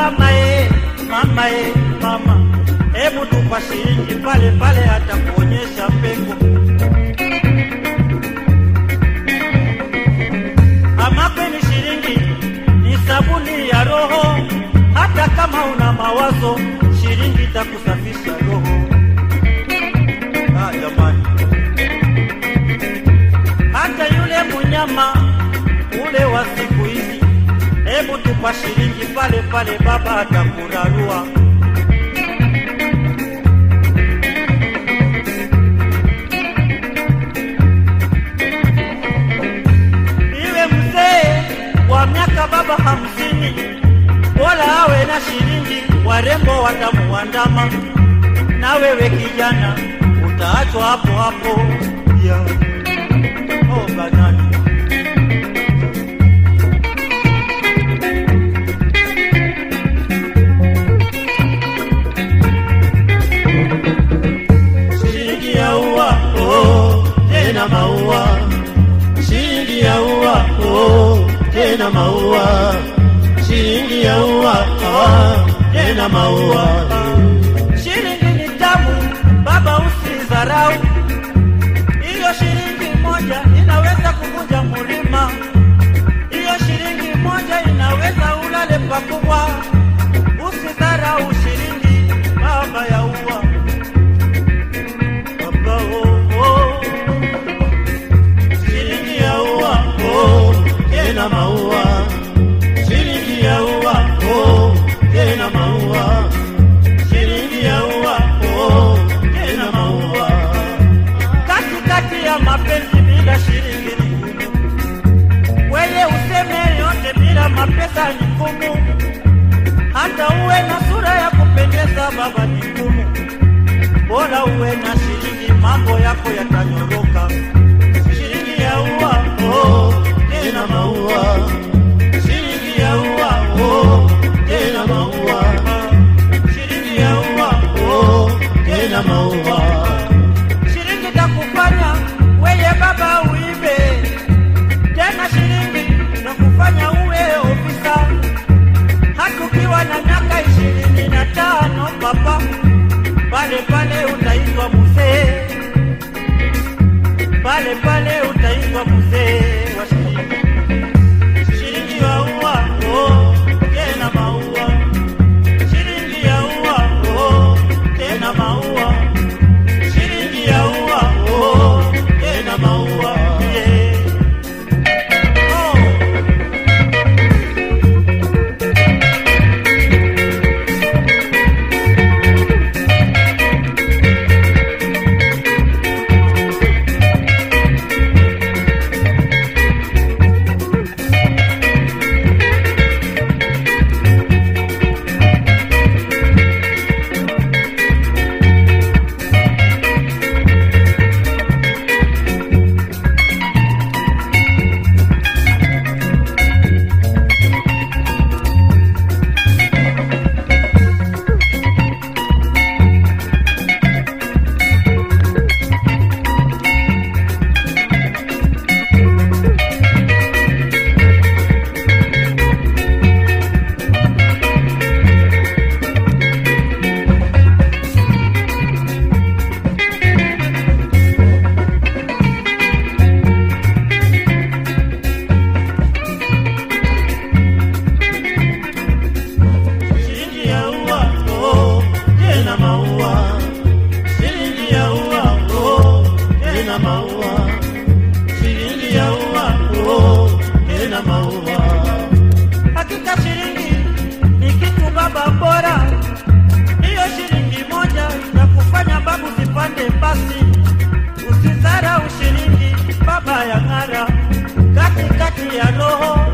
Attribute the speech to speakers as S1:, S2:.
S1: mama e, mama e, mama, hebu tupa shilingi pale pale, hata kuonyesha pengo. Ama kweli shilingi ni sabuni ya roho, hata kama una mawazo, shilingi takusafisha roho. Ah, jamani hata yule munyama ule wa siku hizi, tupa shilingi pale pale, baba atakurarua. Iwe mzee wa miaka baba hamsini, bora awe na shilingi, warembo watamuandama, na wewe kijana utaachwa hapo hapo yeah. Oh, banani. Maua. Shilingi ya ua, tena maua. Shilingi ni tabu baba usidharau. Hiyo shilingi moja inaweza kuvunja mulima. Hiyo shilingi moja inaweza ulale pakubwa. Usidharau shilingi, baba ya ua. Baba ngumu. Hata uwe na sura ya kupendeza baba ngumu. Bora uwe na shilingi, mambo yako yatanyoroka. Nipe basi, usizarau shilingi, baba ya ng'ara, katikati ya roho.